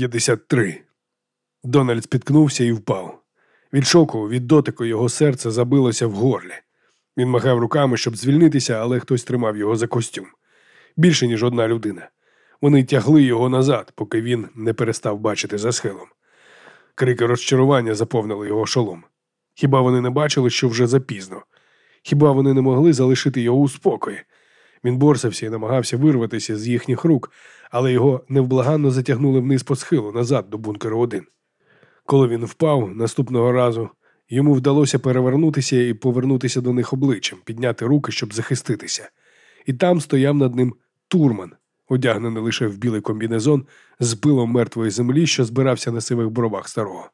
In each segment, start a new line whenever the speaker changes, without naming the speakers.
53. Дональд спіткнувся і впав. Від шоку, від дотику його серце забилося в горлі. Він махав руками, щоб звільнитися, але хтось тримав його за костюм. Більше, ніж одна людина. Вони тягли його назад, поки він не перестав бачити за схилом. Крики розчарування заповнили його шолом. Хіба вони не бачили, що вже запізно? Хіба вони не могли залишити його у спокої? Він борсався і намагався вирватися з їхніх рук, але його невблаганно затягнули вниз по схилу назад до бункеру 1. Коли він впав наступного разу, йому вдалося перевернутися і повернутися до них обличчям, підняти руки, щоб захиститися. І там стояв над ним турман, одягнений лише в білий комбінезон з пилом мертвої землі, що збирався на сивих бровах старого.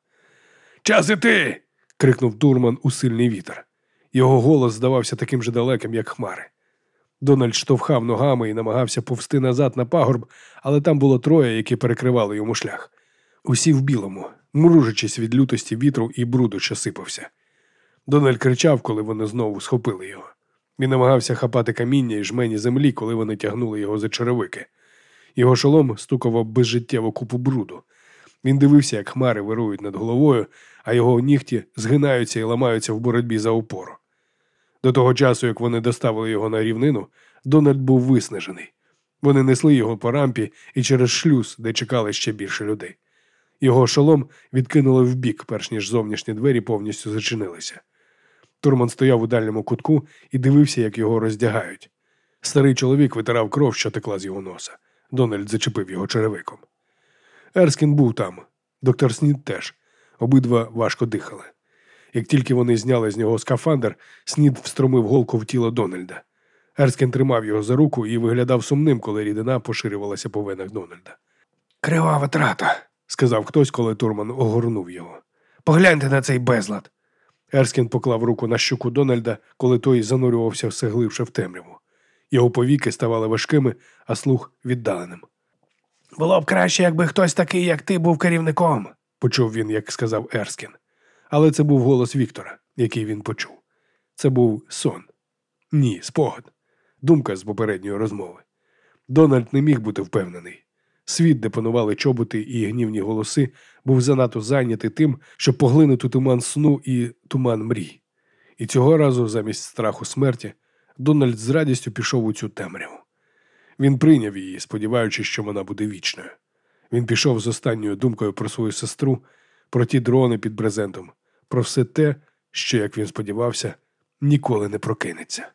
Час іти. крикнув турман у сильний вітер. Його голос здавався таким же далеким, як хмари. Дональд штовхав ногами і намагався повсти назад на пагорб, але там було троє, які перекривали йому шлях. Усі в білому, мружачись від лютості вітру і бруду, що сипався. Дональд кричав, коли вони знову схопили його. Він намагався хапати каміння і жмені землі, коли вони тягнули його за черевики. Його шолом стукав об безжиттєву купу бруду. Він дивився, як хмари вирують над головою, а його нігті згинаються і ламаються в боротьбі за опору. До того часу, як вони доставили його на рівнину, Дональд був виснажений. Вони несли його по рампі і через шлюз, де чекали ще більше людей. Його шолом відкинуло вбік, перш ніж зовнішні двері повністю зачинилися. Турман стояв у дальньому кутку і дивився, як його роздягають. Старий чоловік витирав кров, що текла з його носа. Дональд зачепив його черевиком. Ерскін був там, доктор Снід теж. Обидва важко дихали. Як тільки вони зняли з нього скафандр, Снід встромив голку в тіло Дональда. Ерскін тримав його за руку і виглядав сумним, коли рідина поширювалася по венах Дональда. Кривава трата, сказав хтось, коли Турман огорнув його. Погляньте на цей безлад. Ерскін поклав руку на щуку Дональда, коли той занурювався все глибше в темряву. Його повіки ставали важкими, а слух віддаленим. Було б краще, якби хтось такий, як ти, був керівником, почув він, як сказав Ерскін. Але це був голос Віктора, який він почув. Це був сон. Ні, спогад, думка з попередньої розмови. Дональд не міг бути впевнений. Світ, де панували чоботи і гнівні голоси, був занадто зайнятий тим, щоб поглинути туман сну і туман мрій. І цього разу, замість страху смерті, Дональд з радістю пішов у цю темряву. Він прийняв її, сподіваючись, що вона буде вічною. Він пішов з останньою думкою про свою сестру, про ті дрони під брезентом, про все те, що, як він сподівався, ніколи не прокинеться.